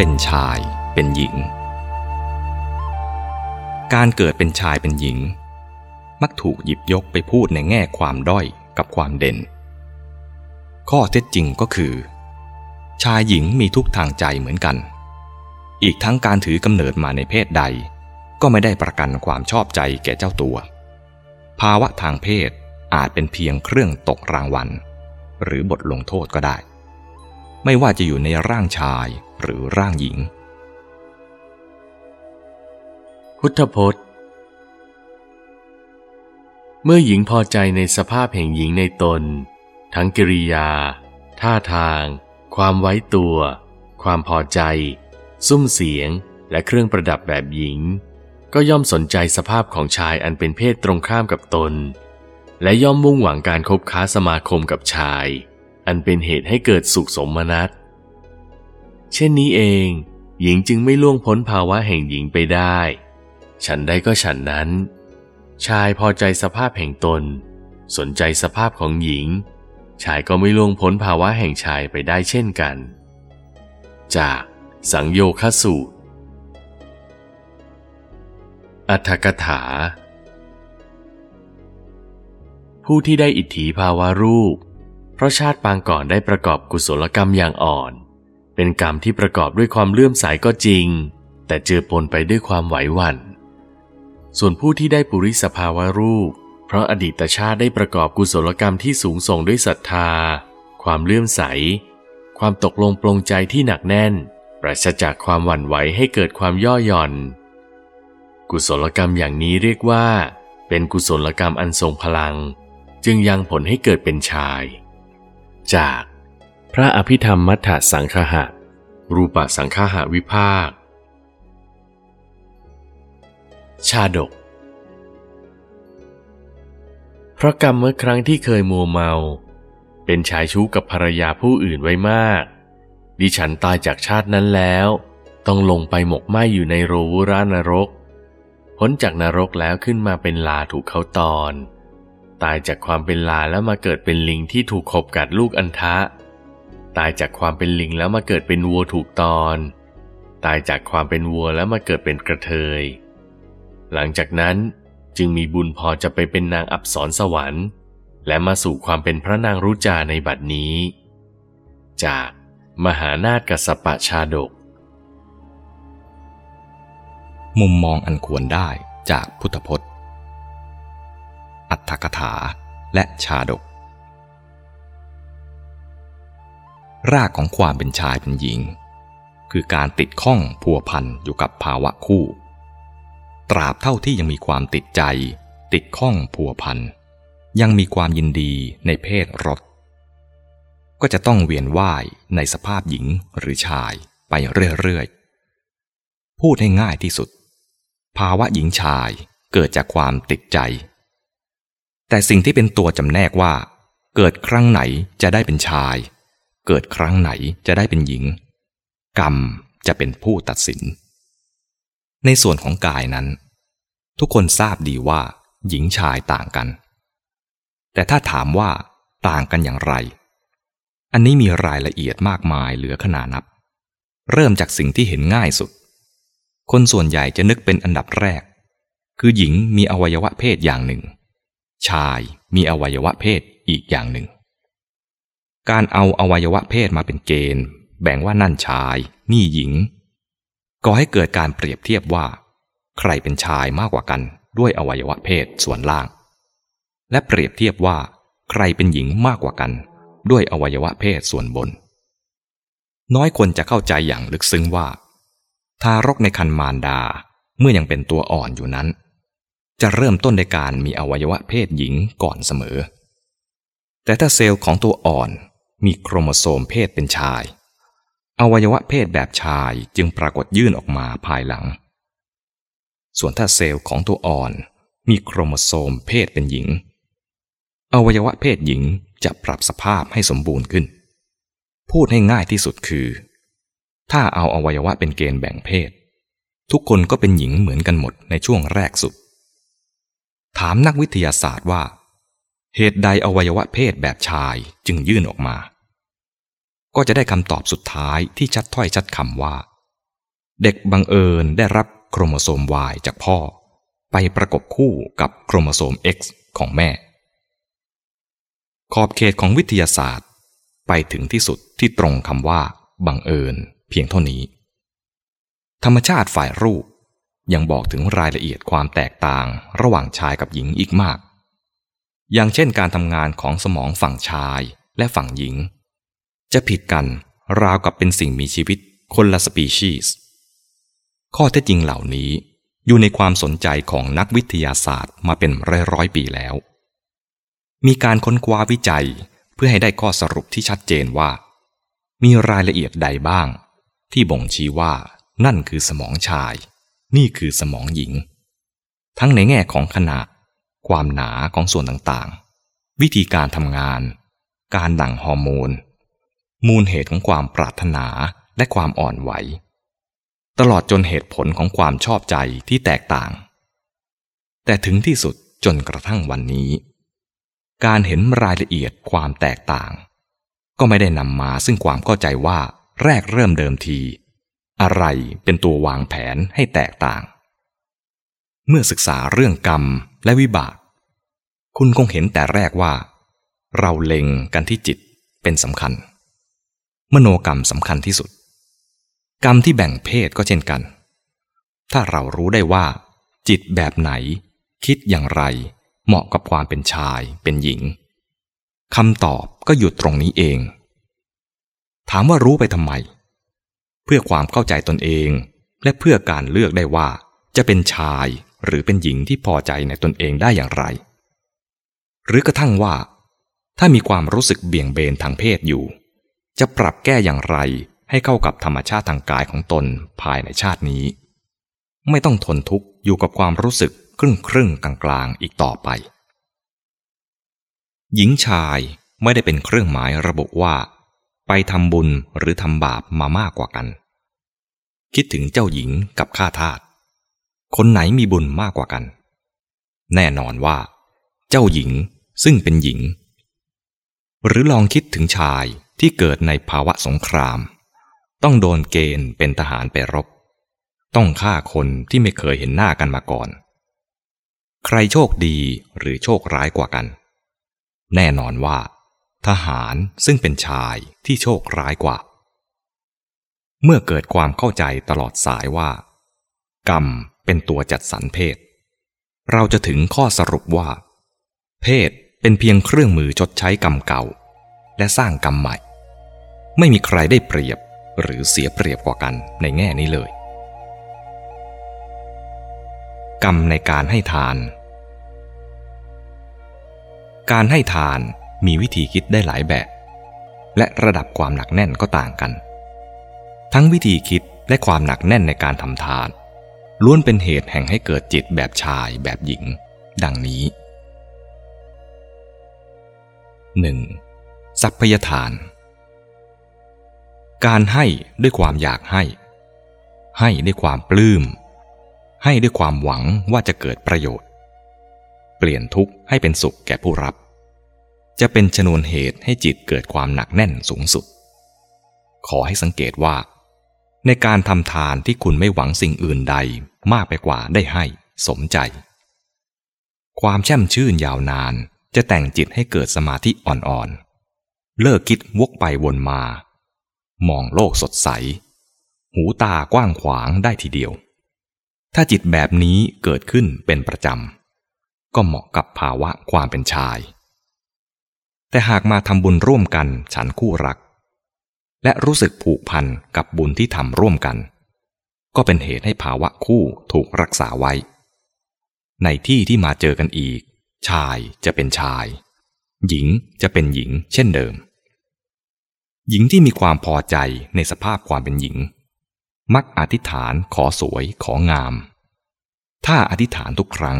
เป็นชายเป็นหญิง การเกิดเป็นชายเป็นหญิง มักถูกหยิบยกไปพูดในแง่ความด้อยกับความเด่น ข้อเท็จจริงก็คือ ชายหญิงมีทุกทางใจเหมือนกัน อีกทั้งการถือกำเนิดมาในเพศใด ก็ไม่ได้ประกันความชอบใจแก่เจ้าตัว ภาวะทางเพศอาจเป็นเพียงเครื่องตกรางวัล หรือบทลงโทษก็ได้ ไม่ว่าจะอยู่ในร่างชาย หรือร่างหญิง พุทธพจน์ เมื่อหญิงพอใจในสภาพแห่งหญิงในตน ทั้งกิริยา ท่าทาง ความไว้ตัว ความพอใจ ซุ้มเสียงและเครื่องประดับแบบหญิง ก็ย่อมสนใจสภาพของชายอันเป็นเพศตรงข้ามกับตน และย่อมมุ่งหวังการคบค้าสมาคมกับชาย อันเป็นเหตุให้เกิดสุขสมนัต เช่นนี้เอง หญิงจึงไม่ล่วงพ้นภาวะแห่งหญิงไปได้ ฉันได้ก็ฉันนั้น ชายพอใจสภาพแห่งตน สนใจสภาพของหญิง ชายก็ไม่ล่วงพ้นภาวะแห่งชายไปได้เช่นกัน จากสังโยคสูตร อัฏฐกถา ผู้ที่ได้อิทธิภาวะรูป เพราะชาติปางก่อนได้ประกอบกุศลกรรมอย่างอ่อน เป็นกรรมที่ประกอบด้วยความเลื่อมใสก็จริง แต่เจือปนไปด้วยความไหวหวัน่น ส่วนผู้ที่ได้ปุริสภาวะรูป เพราะอดีตชาติได้ประกอบกุศลกรรมที่สูงส่งด้วยศรัทธา ความเลื่อมใส ความตกลงปลงใจที่หนักแน่น ปราศจากความหวั่นไหวให้เกิดความย่อหย่อน กุศลกรรมอย่างนี้เรียกว่า เป็นกุศลกรรมอันทรงพลัง จึงยังผลให้เกิดเป็นชาย จาก พระอภิธรรมมัทธสังคหะ รูปสังคหะวิภาค ชาดก เพราะกรรมเมื่อครั้งที่เคยมัวเมา เป็นชายชู้กับภรรยาผู้อื่นไว้มาก ดิฉันตายจากชาตินั้นแล้ว ต้องลงไปหมกไหมอยู่ในโรวุรานรก พ้นจากนรกแล้วขึ้นมาเป็นลาถูกเขาตอน ตายจากความเป็นลาแล้วมาเกิดเป็นลิงที่ถูกขบกัดลูกอันทะ ตายจากความเป็นลิงแล้วมาเกิดเป็นวัวถูกตอน ตายจากความเป็นวัวแล้วมาเกิดเป็นกระเทย หลังจากนั้นจึงมีบุญพอจะไปเป็นนางอับสรสวรรค์ และมาสู่ความเป็นพระนางรุจาในบัดนี้ จากมหานาฏกสปะชาดก มุมมองอันควรได้จากพุทธพจน์ อัตถกถาและชาดก รากของความเป็นชายเป็นหญิง คือการติดข้องพัวพันอยู่กับภาวะคู่ ตราบเท่าที่ยังมีความติดใจ ติดข้องพัวพันยังมีความยินดีในเพศรสก็จะต้องเวียนว่ายในสภาพหญิงหรือชายไปเรื่อยๆ พูดให้ง่ายที่สุด ภาวะหญิงชายเกิดจากความติดใจ แต่สิ่งที่เป็นตัวจำแนกว่า เกิดครั้งไหนจะได้เป็นชาย เกิดครั้งไหนจะได้เป็นหญิง กรรมจะเป็นผู้ตัดสิน ในส่วนของกายนั้น ทุกคนทราบดีว่า หญิงชายต่างกัน แต่ถ้าถามว่าต่างกันอย่างไร อันนี้มีรายละเอียดมากมายเหลือขนานับ เริ่มจากสิ่งที่เห็นง่ายสุด คนส่วนใหญ่จะนึกเป็นอันดับแรก คือหญิงมีอวัยวะเพศอย่างหนึ่ง ชายมีอวัยวะเพศอีกอย่างหนึ่ง การเอาอวัยวะเพศมาเป็นเกณฑ์ แบ่งว่านั่นชาย นี่หญิงก่อให้เกิดการเปรียบเทียบว่า ใครเป็นชายมากกว่ากันด้วยอวัยวะเพศส่วนล่าง และเปรียบเทียบว่า ใครเป็นหญิงมากกว่ากัน ด้วยอวัยวะเพศส่วนบน น้อยคนจะเข้าใจอย่างลึกซึ้งว่า ทารกในครรภ์มารดาเมื่อยังเป็นตัวอ่อนอยู่นั้น จะเริ่มต้นในการมีอวัยวะเพศหญิงก่อนเสมอ แต่ถ้าเซลล์ของตัวอ่อน มีโครโมโซมเพศเป็นชาย อวัยวะเพศแบบชายจึงปรากฏยื่นออกมาภายหลัง ส่วนถ้าเซลล์ของตัวอ่อนมีโครโมโซมเพศเป็นหญิง อวัยวะเพศหญิงจะปรับสภาพให้สมบูรณ์ขึ้น พูดให้ง่ายที่สุดคือ ถ้าเอาอวัยวะเป็นเกณฑ์แบ่งเพศ ทุกคนก็เป็นหญิงเหมือนกันหมดในช่วงแรกสุด ถามนักวิทยาศาสตร์ว่า เหตุใดอวัยวะเพศแบบชายจึงยื่นออกมา ก็จะได้คำตอบสุดท้ายที่ชัดถ้อยชัดคำว่า เด็กบังเอิญได้รับโครโมโซม Y จากพ่อ ไปประกบคู่กับโครโมโซม X ของแม่ ขอบเขตของวิทยาศาสตร์ ไปถึงที่สุดที่ตรงคำว่า บังเอิญเพียงเท่านี้ ธรรมชาติฝ่ายรูปยังบอกถึงรายละเอียดความแตกต่างระหว่างชายกับหญิงอีกมาก อย่างเช่นการทำงานของสมองฝั่งชายและฝั่งหญิง จะผิดกันราวกับเป็นสิ่งมีชีวิตคนละสปีชีส์ข้อเท็จจริงเหล่านี้อยู่ในความสนใจของนักวิทยาศาสตร์มาเป็นร้อยร้อยปีแล้ว มีการค้นคว้าวิจัยเพื่อให้ได้ข้อสรุปที่ชัดเจนว่า มีรายละเอียดใดบ้าง ที่บ่งชี้ว่านั่นคือสมองชาย นี่คือสมองหญิง ทั้งในแง่ของขนาด ความหนาของส่วนต่างๆ วิธีการทำงาน การดั่งฮอร์โมน มูลเหตุของความปรารถนาและความอ่อนไหว ตลอดจนเหตุผลของความชอบใจที่แตกต่าง แต่ถึงที่สุดจนกระทั่งวันนี้ การเห็นรายละเอียดความแตกต่าง ก็ไม่ได้นำมาซึ่งความเข้าใจว่าแรกเริ่มเดิมที อะไรเป็นตัววางแผนให้แตกต่าง เมื่อศึกษาเรื่องกรรม และวิบาก คุณคงเห็นแต่แรกว่า เราเล็งกันที่จิตเป็นสำคัญ มโนกรรมสำคัญที่สุด กรรมที่แบ่งเพศก็เช่นกัน ถ้าเรารู้ได้ว่า จิตแบบไหน คิดอย่างไร เหมาะกับความเป็นชายเป็นหญิงคำตอบก็อยู่ตรงนี้เอง ถามว่ารู้ไปทำไม เพื่อความเข้าใจตนเองและเพื่อการเลือกได้ว่าจะเป็นชาย หรือเป็นหญิงที่พอใจในตนเองได้อย่างไร หรือกระทั่งว่า ถ้ามีความรู้สึกเบี่ยงเบนทางเพศอยู่ จะปรับแก้อย่างไรให้เข้ากับธรรมชาติทางกายของตนภายในชาตินี้ ไม่ต้องทนทุกข์อยู่กับความรู้สึกครึ่งครึ่งกลางกลางอีกต่อไป หญิงชายไม่ได้เป็นเครื่องหมายระบุว่า ไปทำบุญหรือทำบาปมามากกว่ากัน คิดถึงเจ้าหญิงกับข้าทาส คนไหนมีบุญมากกว่ากัน แน่นอนว่า เจ้าหญิงซึ่งเป็นหญิง หรือลองคิดถึงชายที่เกิดในภาวะสงคราม ต้องโดนเกณฑ์เป็นทหารไปรบ ต้องฆ่าคนที่ไม่เคยเห็นหน้ากันมาก่อน ใครโชคดีหรือโชคร้ายกว่ากัน แน่นอนว่า ทหารซึ่งเป็นชายที่โชคร้ายกว่า เมื่อเกิดความเข้าใจตลอดสายว่า กรรม เป็นตัวจัดสรรเพศ เราจะถึงข้อสรุปว่า เพศเป็นเพียงเครื่องมือชดใช้กรรมเก่า และสร้างกรรมใหม่ ไม่มีใครได้เปรียบหรือเสียเปรียบกว่ากันในแง่นี้เลย กรรมในการให้ทาน การให้ทานมีวิธีคิดได้หลายแบบ และระดับความหนักแน่นก็ต่างกัน ทั้งวิธีคิดและความหนักแน่นในการทำทาน ล้วนเป็นเหตุแห่งให้เกิดจิตแบบชายแบบหญิง ดังนี้ 1. สัพพยทาน การให้ด้วยความอยากให้ ให้ด้วยความปลื้ม ให้ด้วยความหวังว่าจะเกิดประโยชน์ เปลี่ยนทุกข์ให้เป็นสุขแก่ผู้รับ จะเป็นชนวนเหตุให้จิตเกิดความหนักแน่นสูงสุด ขอให้สังเกตว่า ในการทำทานที่คุณไม่หวังสิ่งอื่นใดมากไปกว่าได้ให้ สมใจ ความแช่มชื่นยาวนานจะแต่งจิตให้เกิดสมาธิอ่อนๆ เลิกคิดวกไปวนมา มองโลกสดใส หูตากว้างขวางได้ทีเดียว ถ้าจิตแบบนี้เกิดขึ้นเป็นประจำ ก็เหมาะกับภาวะความเป็นชาย แต่หากมาทำบุญร่วมกันฉันคู่รัก และรู้สึกผูกพันกับบุญที่ทำร่วมกัน ก็เป็นเหตุให้ภาวะคู่ถูกรักษาไว้ ในที่ที่มาเจอกันอีก ชายจะเป็นชาย หญิงจะเป็นหญิงเช่นเดิม หญิงที่มีความพอใจในสภาพความเป็นหญิง มักอธิษฐานขอสวยของาม ถ้าอธิษฐานทุกครั้ง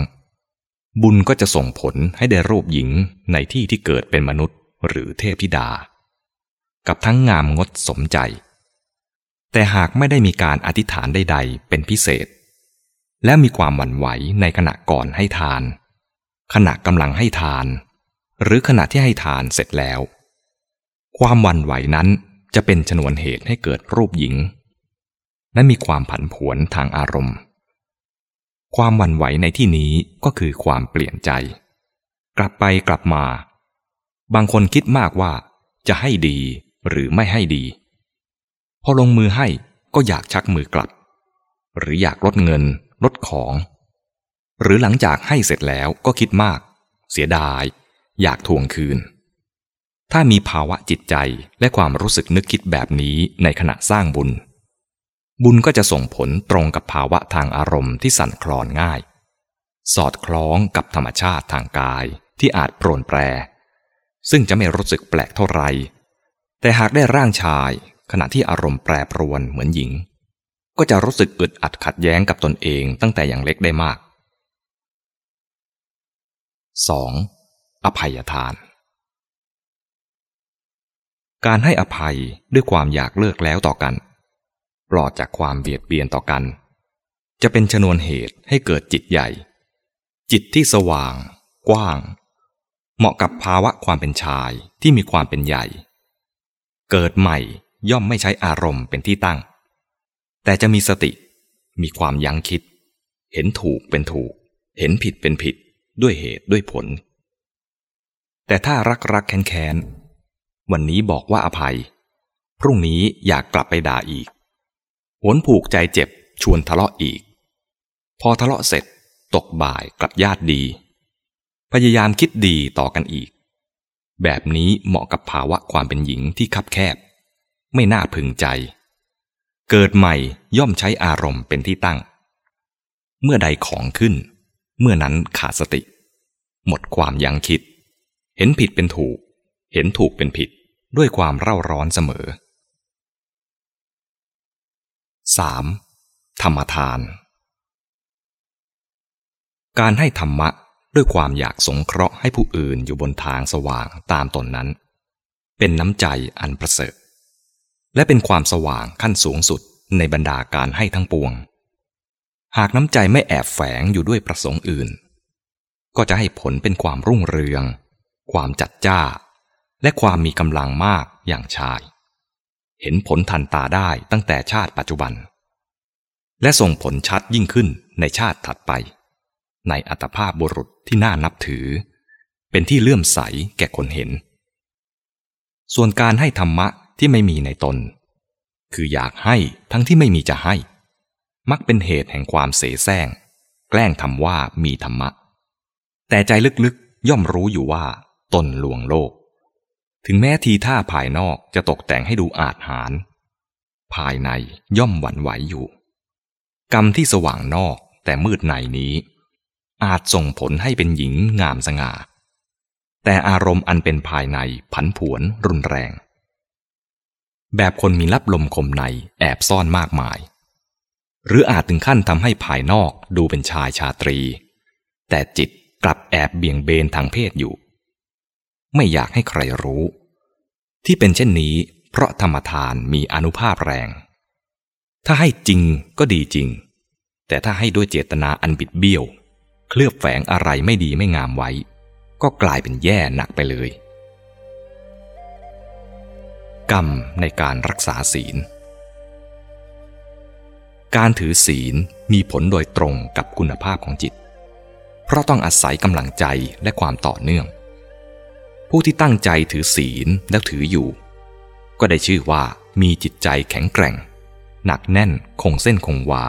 บุญก็จะส่งผลให้ได้รูปหญิงในที่ที่เกิดเป็นมนุษย์หรือเทพธิดา กับทั้งงามงดสมใจ แต่หากไม่ได้มีการอธิษฐานใด ๆ เป็นพิเศษ และมีความหวั่นไหวในขณะก่อนให้ทาน ขณะกำลังให้ทาน หรือขณะที่ให้ทานเสร็จแล้ว ความวันไหวนั้นจะเป็นชนวนเหตุให้เกิดรูปหญิง และมีความผันผวนทางอารมณ์ ความหวั่นไหวในที่นี้ก็คือความเปลี่ยนใจ กลับไปกลับมา บางคนคิดมากว่าจะให้ดี หรือไม่ให้ดี พอลงมือให้ก็อยากชักมือกลับ หรืออยากลดเงินลดของ หรือหลังจากให้เสร็จแล้วก็คิดมาก เสียดาย อยากทวงคืน ถ้ามีภาวะจิตใจและความรู้สึกนึกคิดแบบนี้ในขณะสร้างบุญ บุญก็จะส่งผลตรงกับภาวะทางอารมณ์ที่สั่นคลอนง่าย สอดคล้องกับธรรมชาติทางกายที่อาจโปรนแปร ซึ่งจะไม่รู้สึกแปลกเท่าไร แต่หากได้ร่างชายขณะที่อารมณ์แปรปรวนเหมือนหญิง ก็จะรู้สึกอึดอัดขัดแย้งกับตนเองตั้งแต่อย่างเล็กได้มาก 2. อภัยทาน การให้อภัยด้วยความอยากเลิกแล้วต่อกัน ปลอดจากความเบียดเบียนต่อกัน จะเป็นชนวนเหตุให้เกิดจิตใหญ่ จิตที่สว่าง กว้าง เหมาะกับภาวะความเป็นชายที่มีความเป็นใหญ่ เกิดใหม่ย่อมไม่ใช้อารมณ์เป็นที่ตั้ง แต่จะมีสติ มีความยั้งคิด เห็นถูกเป็นถูก เห็นผิดเป็นผิด ด้วยเหตุด้วยผล แต่ถ้ารักรักแค้นแค้นวันนี้บอกว่าอภัย พรุ่งนี้อยากกลับไปด่าอีกหวนผูกใจเจ็บชวนทะเลาะอีก พอทะเลาะเสร็จตกบ่ายกลับญาติดี พยายามคิดดีต่อกันอีก แบบนี้เหมาะกับภาวะความเป็นหญิงที่คับแคบ ไม่น่าพึงใจ เกิดใหม่ย่อมใช้อารมณ์เป็นที่ตั้ง เมื่อใดของขึ้น เมื่อนั้นขาดสติ หมดความยั้งคิด เห็นผิดเป็นถูก เห็นถูกเป็นผิดด้วยความเร่าร้อนเสมอ 3. ธรรมทาน การให้ธรรมะ ด้วยความอยากสงเคราะห์ให้ผู้อื่นอยู่บนทางสว่างตามตนนั้น เป็นน้ำใจอันประเสริฐ และเป็นความสว่างขั้นสูงสุดในบรรดาการให้ทั้งปวง หากน้ำใจไม่แอบแฝงอยู่ด้วยประสงค์อื่น ก็จะให้ผลเป็นความรุ่งเรือง ความจัดจ้า และความมีกำลังมากอย่างชาย เห็นผลทันตาได้ตั้งแต่ชาติปัจจุบัน และส่งผลชัดยิ่งขึ้นในชาติถัดไป ในอัตภาพบุรุษที่น่านับถือ เป็นที่เลื่อมใสแก่คนเห็น ส่วนการให้ธรรมะที่ไม่มีในตน คืออยากให้ทั้งที่ไม่มีจะให้ มักเป็นเหตุแห่งความเสแสร้ง แกล้งทำว่ามีธรรมะ แต่ใจลึกๆย่อมรู้อยู่ว่า ตนลวงโลก ถึงแม้ทีท่าภายนอกจะตกแต่งให้ดูอาจหาร ภายในย่อมหวั่นไหวอยู่ กรรมที่สว่างนอกแต่มืดในนี้ อาจส่งผลให้เป็นหญิงงามสง่า แต่อารมณ์อันเป็นภายในผันผวนรุนแรง แบบคนมีลับลมคมในแอบซ่อนมากมาย หรืออาจถึงขั้นทำให้ภายนอกดูเป็นชายชาตรี แต่จิตกลับแอบเบี่ยงเบนทางเพศอยู่ ไม่อยากให้ใครรู้ ที่เป็นเช่นนี้ เพราะธรรมทานมีอนุภาพแรง ถ้าให้จริงก็ดีจริง แต่ถ้าให้ด้วยเจตนาอันบิดเบี้ยว เคลือบแฝงอะไรไม่ดีไม่งามไว้ ก็กลายเป็นแย่หนักไปเลย กรรมในการรักษาศีล การถือศีลมีผลโดยตรงกับคุณภาพของจิต เพราะต้องอาศัยกำลังใจและความต่อเนื่อง ผู้ที่ตั้งใจถือศีลแล้วถืออยู่ ก็ได้ชื่อว่ามีจิตใจแข็งแกร่ง หนักแน่นคงเส้นคงวา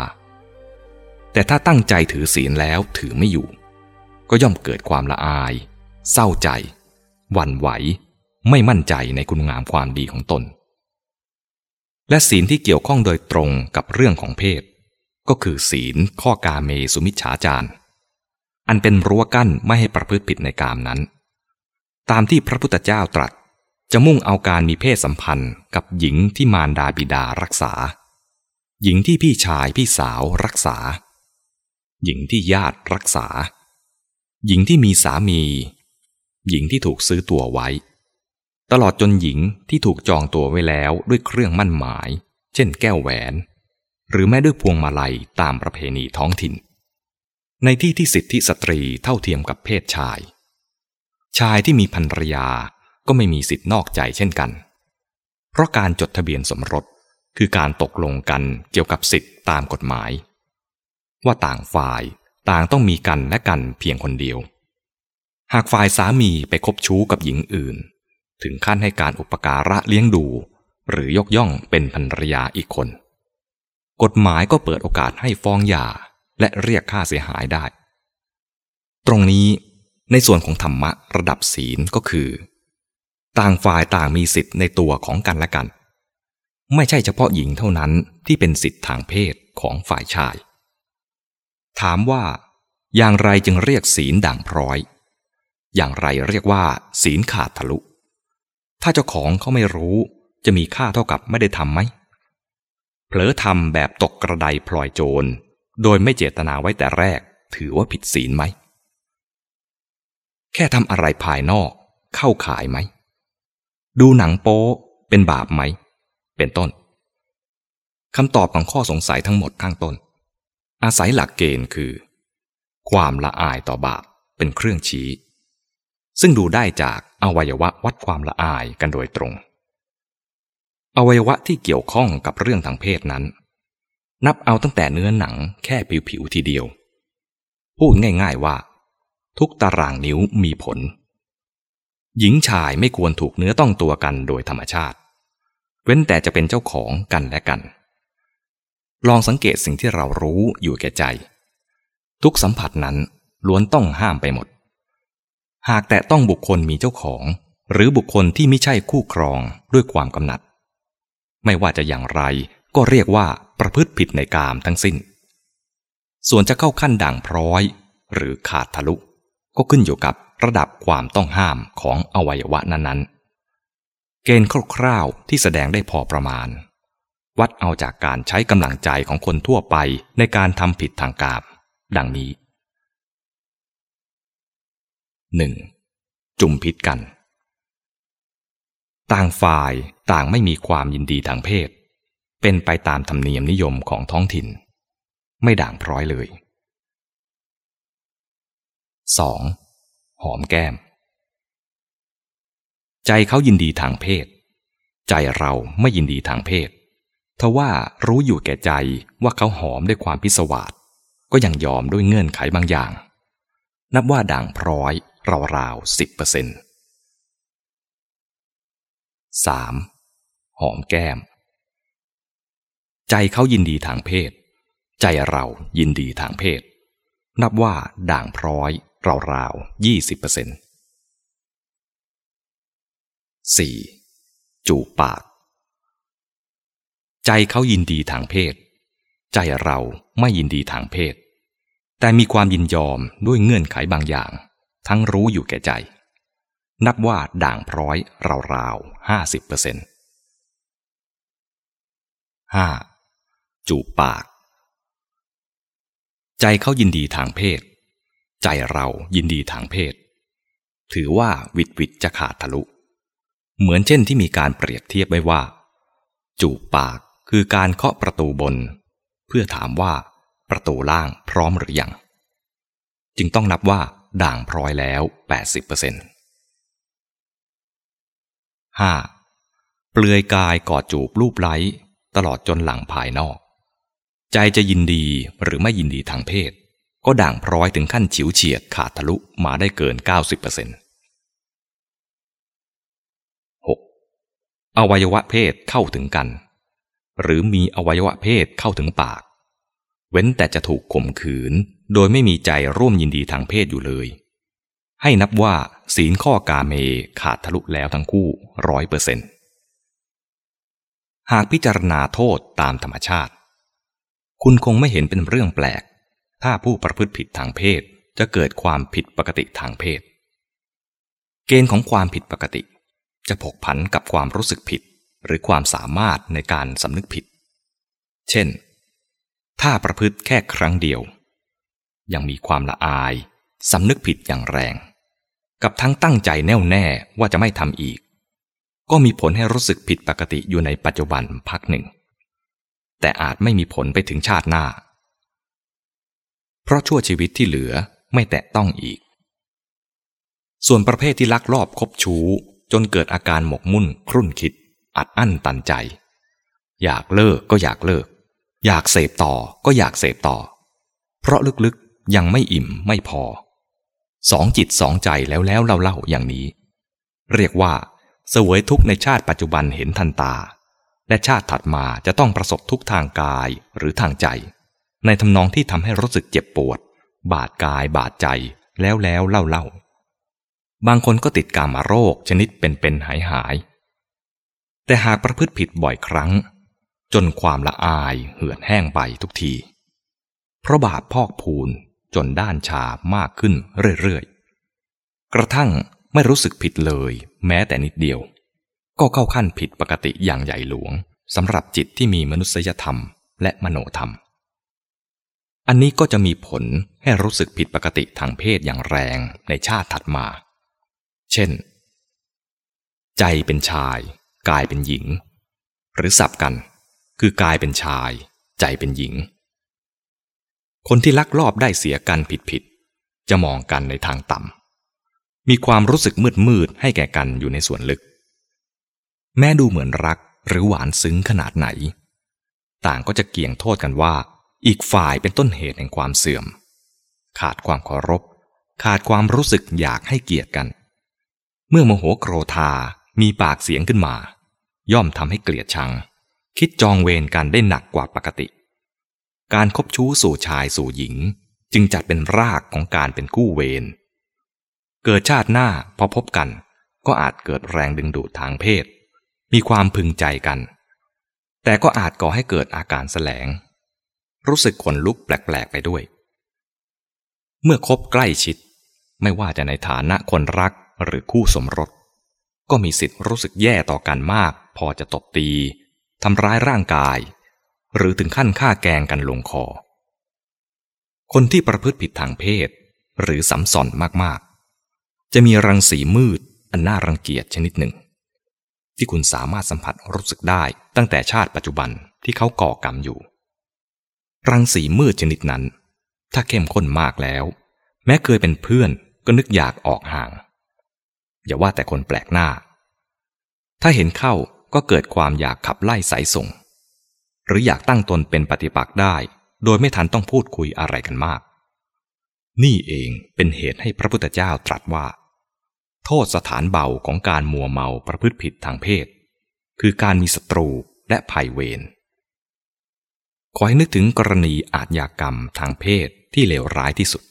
แต่ถ้าตั้งใจถือศีลแล้วถือไม่อยู่ ก็ย่อมเกิดความละอาย เศร้าใจ หวั่นไหว ไม่มั่นใจในคุณงามความดีของตน และศีลที่เกี่ยวข้องโดยตรงกับเรื่องของเพศ ก็คือศีลข้อกาเมสุมิชฌาจารอันเป็นรั้วกั้นไม่ให้ประพฤติผิดในกามนั้น ตามที่พระพุทธเจ้าตรัสจะมุ่งเอาการมีเพศสัมพันธ์กับหญิงที่มารดาบิดารักษา หญิงที่พี่ชายพี่สาวรักษา หญิงที่ญาติรักษา หญิงที่มีสามี หญิงที่ถูกซื้อตัวไว้ ตลอดจนหญิงที่ถูกจองตัวไว้แล้วด้วยเครื่องมั่นหมาย เช่นแก้วแหวน หรือแม้ด้วยพวงมาลัยตามประเพณีท้องถิ่น ในที่ที่สิทธิสตรีเท่าเทียมกับเพศชาย ชายที่มีภรรยาก็ไม่มีสิทธินอกใจเช่นกัน เพราะการจดทะเบียนสมรสคือการตกลงกันเกี่ยวกับสิทธิตามกฎหมาย ว่าต่างฝ่ายต่างต้องมีกันและกันเพียงคนเดียว หากฝ่ายสามีไปคบชู้กับหญิงอื่น ถึงขั้นให้การอุปการะเลี้ยงดู หรือยกย่องเป็นภรรยาอีกคน กฎหมายก็เปิดโอกาสให้ฟ้องหย่าและเรียกค่าเสียหายได้ ตรงนี้ในส่วนของธรรมะระดับศีลก็คือ ต่างฝ่ายต่างมีสิทธิ์ในตัวของกันและกัน ไม่ใช่เฉพาะหญิงเท่านั้นที่เป็นสิทธิทางเพศของฝ่ายชาย ถามว่า อย่างไรจึงเรียกศีลด่างพร้อย อย่างไรเรียกว่า ศีลขาดทะลุ ถ้าเจ้าของเขาไม่รู้จะมีค่าเท่ากับไม่ได้ทำไหมเผลอทำแบบตกกระไดพลอยโจร โดยไม่เจตนาไว้แต่แรก ถือว่าผิดศีลไหม แค่ทำอะไรภายนอกเข้าขายไหม ดูหนังโป๊เป็นบาปไหม เป็นต้นคำตอบของข้อสงสัยทั้งหมดข้างต้น อาศัยหลักเกณฑ์คือ ความละอายต่อบาปเป็นเครื่องชี้ ซึ่งดูได้จากอวัยวะวัดความละอายกันโดยตรง อวัยวะที่เกี่ยวข้องกับเรื่องทางเพศนั้น นับเอาตั้งแต่เนื้อหนังแค่ผิวๆทีเดียว พูดง่ายๆว่า ทุกตารางนิ้วมีผล หญิงชายไม่ควรถูกเนื้อต้องตัวกันโดยธรรมชาติ เว้นแต่จะเป็นเจ้าของกันและกัน ลองสังเกตสิ่งที่เรารู้อยู่แก่ใจ ทุกสัมผัสนั้นล้วนต้องห้ามไปหมด หากแต่ต้องบุคคลมีเจ้าของ หรือบุคคลที่ไม่ใช่คู่ครองด้วยความกำหนัด ไม่ว่าจะอย่างไรก็เรียกว่าประพฤติผิดในกามทั้งสิ้น ส่วนจะเข้าขั้นด่างพร้อย หรือขาดทะลุ ก็ขึ้นอยู่กับระดับความต้องห้ามของอวัยวะนั้นๆ เกณฑ์คร่าวๆที่แสดงได้พอประมาณ วัดเอาจากการใช้กำลังใจของคนทั่วไปในการทำผิดทางกามดังนี้ 1. จุ่มพิษกัน ต่างฝ่ายต่างไม่มีความยินดีทางเพศ เป็นไปตามธรรมเนียมนิยมของท้องถิ่น ไม่ด่างพร้อยเลย 2. หอมแก้ม ใจเขายินดีทางเพศ ใจเราไม่ยินดีทางเพศ ทว่ารู้อยู่แก่ใจว่าเขาหอมด้วยความพิศวาสก็ยังยอมด้วยเงื่อนไขบางอย่าง นับว่าด่างพร้อยราวๆสิบเปอร์เซ็นต์สามหอมแก้ม ใจเขายินดีทางเพศ ใจเรายินดีทางเพศ นับว่าด่างพร้อยราวๆยี่สิบเปอร์เซ็นต์สี่จูปาก ใจเขายินดีทางเพศ ใจเราไม่ยินดีทางเพศ แต่มีความยินยอมด้วยเงื่อนไขบางอย่าง ทั้งรู้อยู่แก่ใจ นับว่าด่างพร้อยราวๆห้าสิบเปอร์เซ็นต์ห้าจูบปาก ใจเขายินดีทางเพศ ใจเรายินดีทางเพศ ถือว่าวิตวิตจะขาดทะลุ เหมือนเช่นที่มีการเปรียบเทียบไว้ว่า จูบปาก คือการเคาะประตูบน เพื่อถามว่าประตูล่างพร้อมหรือยังจึงต้องนับว่าด่างพร้อยแล้ว 80% 5. เปลือยกายกอดจูบรูปไล้ตลอดจนหลังภายนอก ใจจะยินดีหรือไม่ยินดีทางเพศ ก็ด่างพร้อยถึงขั้นฉิวเฉียดขาดทะลุมาได้เกิน 90% 6. อวัยวะเพศเข้าถึงกัน หรือมีอวัยวะเพศเข้าถึงปาก เว้นแต่จะถูกข่มขืน โดยไม่มีใจร่วมยินดีทางเพศอยู่เลย ให้นับว่าศีลข้อกาเมขาดทะลุแล้วทั้งคู่ร้อยเปอร์เซ็นต์หากพิจารณาโทษตามธรรมชาติ คุณคงไม่เห็นเป็นเรื่องแปลก ถ้าผู้ประพฤติผิดทางเพศจะเกิดความผิดปกติทางเพศ เกณฑ์ของความผิดปกติ จะผกผันกับความรู้สึกผิด หรือความสามารถในการสำนึกผิด เช่น ถ้าประพฤติแค่ครั้งเดียว ยังมีความละอายสำนึกผิดอย่างแรง กับทั้งตั้งใจแน่วแน่ว่าจะไม่ทำอีก ก็มีผลให้รู้สึกผิดปกติอยู่ในปัจจุบันพักหนึ่ง แต่อาจไม่มีผลไปถึงชาติหน้า เพราะชั่วชีวิตที่เหลือไม่แตะต้องอีก ส่วนประเภทที่ลักลอบคบชู้จนเกิดอาการหมกมุ่นครุ่นคิด อัดอั้นตันใจ อยากเลิกก็อยากเลิก อยากเสพต่อก็อยากเสพต่อ เพราะลึกๆยังไม่อิ่มไม่พอ สองจิตสองใจแล้วแล้วเล่าๆอย่างนี้ เรียกว่าเสวยทุกในชาติปัจจุบันเห็นทันตา และชาติถัดมาจะต้องประสบทุกทางกายหรือทางใจ ในทำนองที่ทำให้รู้สึกเจ็บปวด บาดกายบาดใจแล้วแล้วเล่าเล่าบางคนก็ติดกามาโรคชนิดเป็นเป็นหายหาย แต่หากประพฤติผิดบ่อยครั้ง จนความละอายเหือดแห้งไปทุกที เพราะบาปพอกพูนจนด้านชามากขึ้นเรื่อยๆ กระทั่งไม่รู้สึกผิดเลยแม้แต่นิดเดียว ก็เข้าขั้นผิดปกติอย่างใหญ่หลวงสำหรับจิตที่มีมนุษยธรรมและมโนธรรม อันนี้ก็จะมีผลให้รู้สึกผิดปกติทางเพศอย่างแรงในชาติถัดมา เช่น ใจเป็นชาย กายเป็นหญิง หรือสับกัน คือกายเป็นชาย ใจเป็นหญิง คนที่ลักลอบได้เสียกันผิดๆจะมองกันในทางต่ำมีความรู้สึกมืดมืดให้แก่กันอยู่ในส่วนลึก แม้ดูเหมือนรักหรือหวานซึ้งขนาดไหน ต่างก็จะเกี่ยงโทษกันว่า อีกฝ่ายเป็นต้นเหตุแห่งความเสื่อม ขาดความเคารพ ขาดความรู้สึกอยากให้เกียรติกัน เมื่อโมโหโกรธามีปากเสียงขึ้นมา ย่อมทำให้เกลียดชัง คิดจองเวรกันได้หนักกว่าปกติ การคบชู้สู่ชายสู่หญิง จึงจัดเป็นรากของการเป็นคู่เวรเกิดชาติหน้าพอพบกัน ก็อาจเกิดแรงดึงดูดทางเพศ มีความพึงใจกัน แต่ก็อาจก่อให้เกิดอาการแสลง รู้สึกขนลุกแปลกๆไปด้วย เมื่อคบใกล้ชิด ไม่ว่าจะในฐานะคนรักหรือคู่สมรส ก็มีสิทธิ์รู้สึกแย่ต่อกันมาก พอจะตบตีทำร้ายร่างกาย หรือถึงขั้นฆ่าแกงกันลงคอ คนที่ประพฤติผิดทางเพศ หรือสัมสอนมากๆ จะมีรังสีมืดอันน่ารังเกียจชนิดหนึ่ง ที่คุณสามารถสัมผัสรู้สึกได้ตั้งแต่ชาติปัจจุบันที่เขาก่อกรรมอยู่ รังสีมืดชนิดนั้น ถ้าเข้มข้นมากแล้ว แม้เคยเป็นเพื่อนก็นึกอยากออกห่าง อย่าว่าแต่คนแปลกหน้า ถ้าเห็นเข้า ก็เกิดความอยากขับไล่สายส่ง หรืออยากตั้งตนเป็นปฏิปักษ์ได้ โดยไม่ทันต้องพูดคุยอะไรกันมาก นี่เองเป็นเหตุให้พระพุทธเจ้าตรัสว่า โทษสถานเบาของการมัวเมาประพฤติผิดทางเพศ คือการมีศัตรูและภัยเวรขอให้นึกถึงกรณีอาทยากรรมทางเพศที่เลวร้ายที่สุด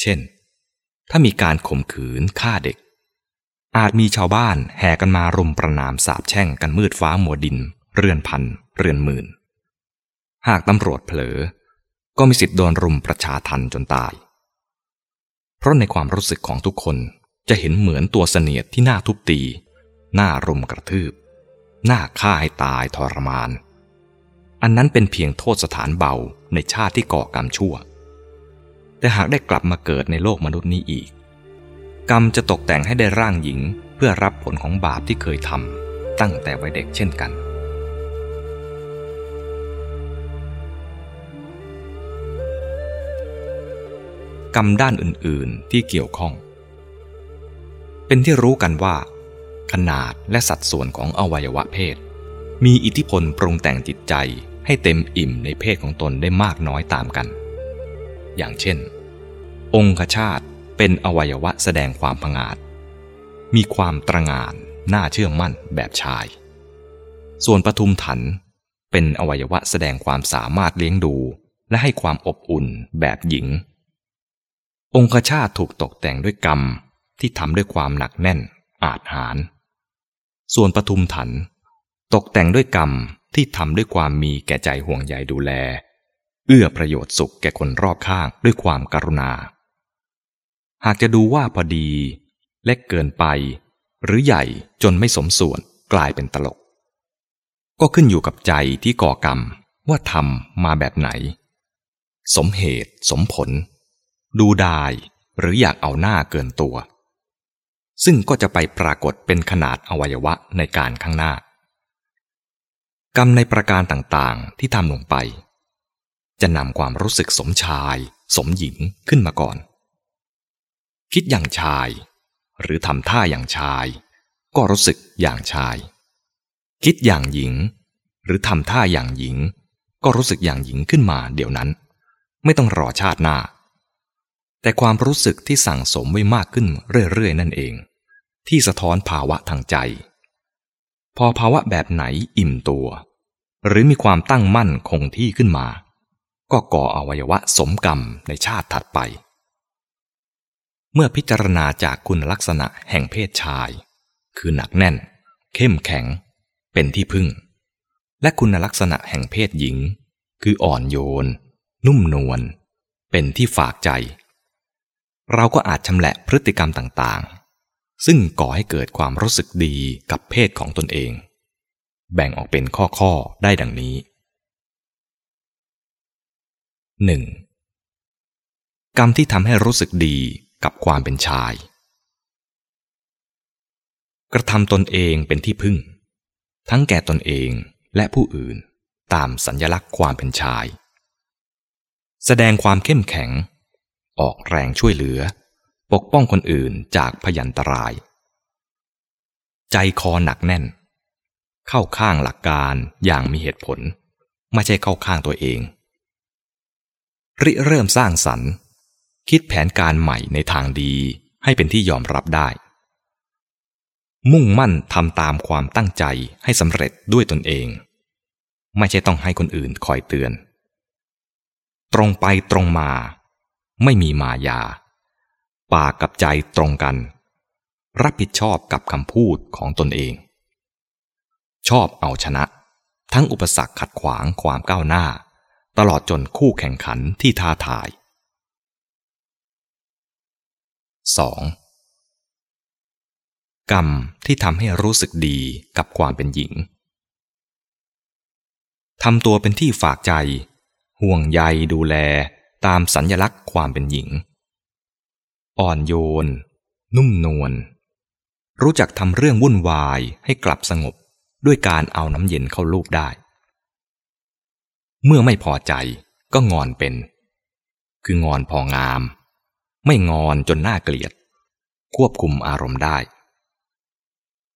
เช่น ถ้ามีการข่มขืนฆ่าเด็ก อาจมีชาวบ้านแห่กันมารุมประนามสาบแช่งกันมืดฟ้ามัวดิน เรือนพัน เรือนหมื่น หากตำรวจเผลอ ก็มีสิทธิ์โดนรุมประชาทันจนตาย เพราะในความรู้สึกของทุกคนจะเห็นเหมือนตัวเสนียดที่หน่าทุบตี หน่ารุมกระทืบ หน่าฆ่าให้ตายทรมาน อันนั้นเป็นเพียงโทษสถานเบาในชาติที่ก่อกรรมชั่ว แต่หากได้กลับมาเกิดในโลกมนุษย์นี้อีก กรรมจะตกแต่งให้ได้ร่างหญิง เพื่อรับผลของบาปที่เคยทำตั้งแต่วัยเด็กเช่นกัน กรรมด้านอื่น ๆ ที่เกี่ยวข้อง เป็นที่รู้กันว่า ขนาดและสัดส่วนของอวัยวะเพศ มีอิทธิพลปรุงแต่งจิตใจให้เต็มอิ่มในเพศของตนได้มากน้อยตามกัน อย่างเช่น องคชาต เป็นอวัยวะแสดงความผงาด มีความตระงานน่าเชื่อมั่นแบบชาย ส่วนปทุมถันเป็นอวัยวะแสดงความสามารถเลี้ยงดู และให้ความอบอุ่นแบบหญิง องคชาตถูกตกแต่งด้วยกรรมที่ทำด้วยความหนักแน่นอาจหาร ส่วนปทุมถัน ตกแต่งด้วยกรรมที่ทำด้วยความมีแก่ใจห่วงใยดูแล เอื้อประโยชน์สุขแก่คนรอบข้างด้วยความกรุณา หากจะดูว่าพอดี เล็กเกินไป หรือใหญ่จนไม่สมส่วนกลายเป็นตลก ก็ขึ้นอยู่กับใจที่ก่อกรรมว่าทำมาแบบไหน สมเหตุสมผล ดูดายหรืออยากเอาหน้าเกินตัว ซึ่งก็จะไปปรากฏเป็นขนาดอวัยวะในการข้างหน้า กรรมในประการต่างๆที่ทำลงไป จะนำความรู้สึกสมชาย สมหญิงขึ้นมาก่อน คิดอย่างชาย หรือทำท่าอย่างชาย ก็รู้สึกอย่างชาย คิดอย่างหญิง หรือทำท่าอย่างหญิง ก็รู้สึกอย่างหญิงขึ้นมาเดี๋ยวนั้น ไม่ต้องรอชาติหน้า แต่ความรู้สึกที่สั่งสมไว้มากขึ้นเรื่อยๆ นั่นเอง ที่สะท้อนภาวะทางใจ พอภาวะแบบไหนอิ่มตัว หรือมีความตั้งมั่นคงที่ขึ้นมา ก็ก่ออวัยวะสมกรรมในชาติถัดไป เมื่อพิจารณาจากคุณลักษณะแห่งเพศชาย คือหนักแน่น เข้มแข็ง เป็นที่พึ่ง และคุณลักษณะแห่งเพศหญิง คืออ่อนโยน นุ่มนวล เป็นที่ฝากใจ เราก็อาจชำละพฤติกรรมต่างๆ ซึ่งก่อให้เกิดความรู้สึกดีกับเพศของตนเอง แบ่งออกเป็นข้อๆ ได้ดังนี้ 1. กรรมที่ทำให้รู้สึกดี กับความเป็นชาย กระทำตนเองเป็นที่พึ่ง ทั้งแก่ตนเองและผู้อื่นตามสัญญลักษณ์ความเป็นชาย แสดงความเข้มแข็ง ออกแรงช่วยเหลือ ปกป้องคนอื่นจากพยันตราย ใจคอหนักแน่น เข้าข้างหลักการอย่างมีเหตุผล ไม่ใช่เข้าข้างตัวเอง ริเริ่มสร้างสรรค์ คิดแผนการใหม่ในทางดีให้เป็นที่ยอมรับได้ มุ่งมั่นทำตามความตั้งใจให้สำเร็จด้วยตนเอง ไม่ใช่ต้องให้คนอื่นคอยเตือน ตรงไปตรงมา ไม่มีมายา ปากกับใจตรงกัน รับผิดชอบกับคำพูดของตนเอง ชอบเอาชนะ ทั้งอุปสรรคขัดขวางความก้าวหน้า ตลอดจนคู่แข่งขันที่ท้าทาย 2. กรรมที่ทำให้รู้สึกดีกับความเป็นหญิงทำตัวเป็นที่ฝากใจ ห่วงใยดูแลตามสัญญลักษณ์ความเป็นหญิง อ่อนโยน นุ่มนวลรู้จักทำเรื่องวุ่นวายให้กลับสงบด้วยการเอาน้ำเย็นเข้าลูบได้ เมื่อไม่พอใจก็งอนเป็น คืองอนพองาม ไม่งอนจนน่าเกลียด ควบคุมอารมณ์ได้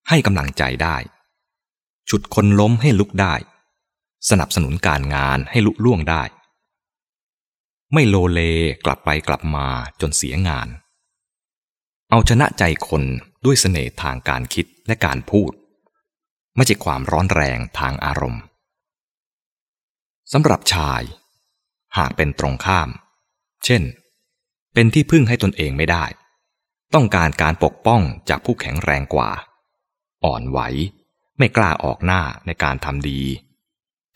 ให้กำลังใจได้ ฉุดคนล้มให้ลุกได้ สนับสนุนการงานให้ลุล่วงได้ ไม่โลเลกลับไปกลับมาจนเสียงาน เอาชนะใจคนด้วยเสน่ห์ทางการคิดและการพูด ไม่ใช่ความร้อนแรงทางอารมณ์สำหรับชาย หากเป็นตรงข้าม เช่น เป็นที่พึ่งให้ตนเองไม่ได้ ต้องการการปกป้องจากผู้แข็งแรงกว่า อ่อนไหว ไม่กล้าออกหน้าในการทำดี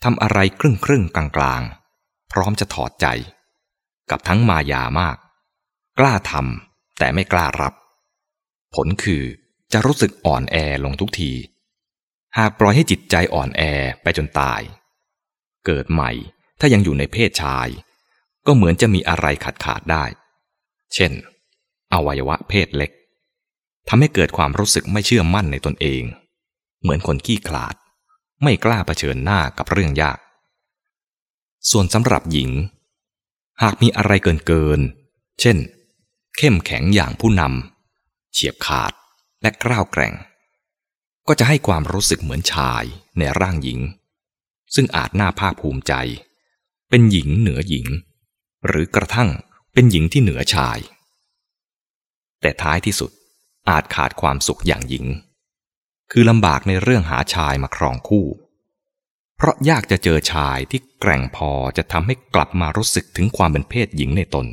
ทำอะไรครึ่งครึ่งกลางกลางพร้อมจะถอดใจ กับทั้งมายามาก กล้าทำแต่ไม่กล้ารับ ผลคือจะรู้สึกอ่อนแอลงทุกที หากปล่อยให้จิตใจอ่อนแอไปจนตาย เกิดใหม่ถ้ายังอยู่ในเพศชาย ก็เหมือนจะมีอะไรขาดขาดได้ เช่น อวัยวะเพศเล็กทำให้เกิดความรู้สึกไม่เชื่อมั่นในตนเอง เหมือนคนขี้ขลาด ไม่กล้าเผชิญหน้ากับเรื่องยาก ส่วนสำหรับหญิง หากมีอะไรเกินเกิน เช่น เข้มแข็งอย่างผู้นำ เฉียบขาดและกล้าวแกร่ง ก็จะให้ความรู้สึกเหมือนชายในร่างหญิง ซึ่งอาจน่าภาคภูมิใจ เป็นหญิงเหนือหญิง หรือกระทั่ง เป็นหญิงที่เหนือชาย แต่ท้ายที่สุดอาจขาดความสุขอย่างหญิง คือลำบากในเรื่องหาชายมาครองคู่ เพราะยากจะเจอชายที่แกร่งพอจะทำให้กลับมารู้สึกถึงความเป็นเพศหญิงในตน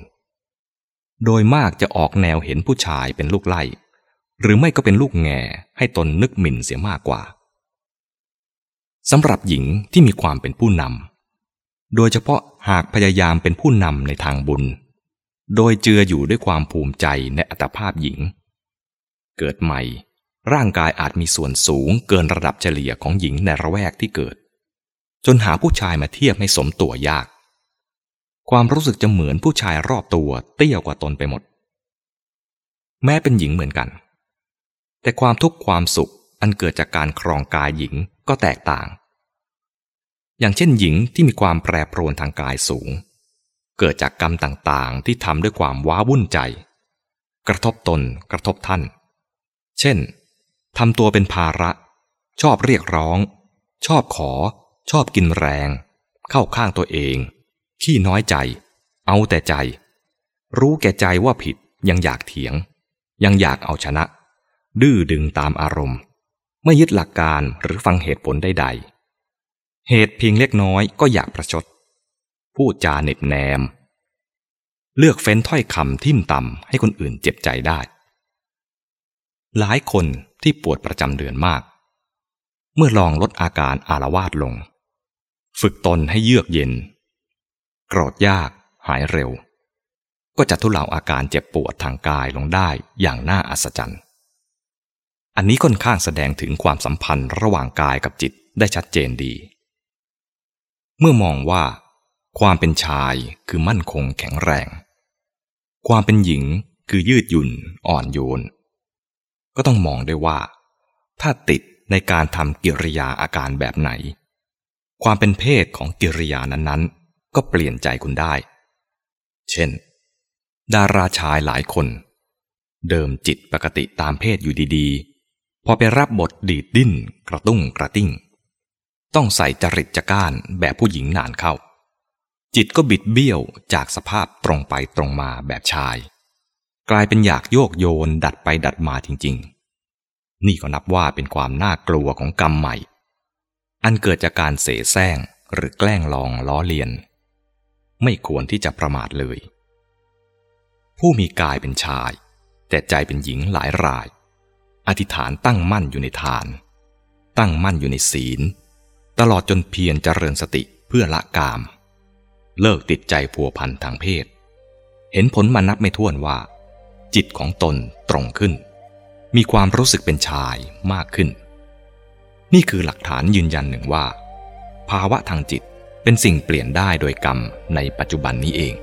โดยมากจะออกแนวเห็นผู้ชายเป็นลูกไล่ หรือไม่ก็เป็นลูกแง่ให้ตนนึกหมิ่นเสียมากกว่าสำหรับหญิงที่มีความเป็นผู้นำ โดยเฉพาะหากพยายามเป็นผู้นำในทางบุญ โดยเจืออยู่ด้วยความภูมิใจในอัตภาพหญิง เกิดใหม่ ร่างกายอาจมีส่วนสูงเกินระดับเฉลี่ยของหญิงในระแวกที่เกิด จนหาผู้ชายมาเทียบให้สมตัวยาก ความรู้สึกจะเหมือนผู้ชายรอบตัวเตี้ยกว่าตนไปหมด แม้เป็นหญิงเหมือนกัน แต่ความทุกข์ความสุขอันเกิดจากการครองกายหญิงก็แตกต่าง อย่างเช่นหญิงที่มีความแปรปรวนทางกายสูง เกิดจากกรรมต่างๆ ที่ทำด้วยความว้าวุ่นใจ กระทบตนกระทบท่าน เช่นทำตัวเป็นภาระ ชอบเรียกร้อง ชอบขอ ชอบกินแรง เข้าข้างตัวเอง ขี้น้อยใจ เอาแต่ใจ รู้แก่ใจว่าผิดยังอยากเถียง ยังอยากเอาชนะ ดื้อดึงตามอารมณ์ ไม่ยึดหลักการหรือฟังเหตุผลใดๆ เหตุเพียงเล็กน้อยก็อยากประชด พูดจาเน็บแนม เลือกเฟ้นถ้อยคำทิ่มต่ำให้คนอื่นเจ็บใจได้ หลายคนที่ปวดประจำเดือนมาก เมื่อลองลดอาการอารวาสลง ฝึกตนให้เยือกเย็น โกรธยากหายเร็ว ก็จะทุเลาอาการเจ็บปวดทางกายลงได้อย่างน่าอัศจรรย์ อันนี้ค่อนข้างแสดงถึงความสัมพันธ์ระหว่างกายกับจิตได้ชัดเจนดี เมื่อมองว่า ความเป็นชายคือมั่นคงแข็งแรง ความเป็นหญิงคือยืดหยุ่นอ่อนโยน ก็ต้องมองได้วยว่า ถ้าติดในการทำกิริยาอาการแบบไหน ความเป็นเพศของกิริยานั้นๆ ก็เปลี่ยนใจคุณได้ เช่น ดาราชายหลายคน เดิมจิตปกติตามเพศอยู่ดีๆ พอไปรับบทดีดดิ้น กระตุ้งกระติ้ง ต้องใส่จริตจัก้านแบบผู้หญิงนานเข้า จิตก็บิดเบี้ยวจากสภาพตรงไปตรงมาแบบชาย กลายเป็นอยากโยกโยนดัดไปดัดมาจริง ๆ นี่ก็นับว่าเป็นความน่ากลัวของกรรมใหม่ อันเกิดจากการเสแสร้งหรือแกล้งลองล้อเลียน ไม่ควรที่จะประมาทเลย ผู้มีกายเป็นชาย แต่ใจเป็นหญิงหลายราย อธิษฐานตั้งมั่นอยู่ในทาน ตั้งมั่นอยู่ในศีล ตลอดจนเพียรเจริญสติเพื่อละกาม เลิกติดใจผัวพันทางเพศ เห็นผลมานับไม่ถ้วนว่า จิตของตนตรงขึ้น มีความรู้สึกเป็นชายมากขึ้น นี่คือหลักฐานยืนยันหนึ่งว่า ภาวะทางจิตเป็นสิ่งเปลี่ยนได้โดยกรรมในปัจจุบันนี้เอง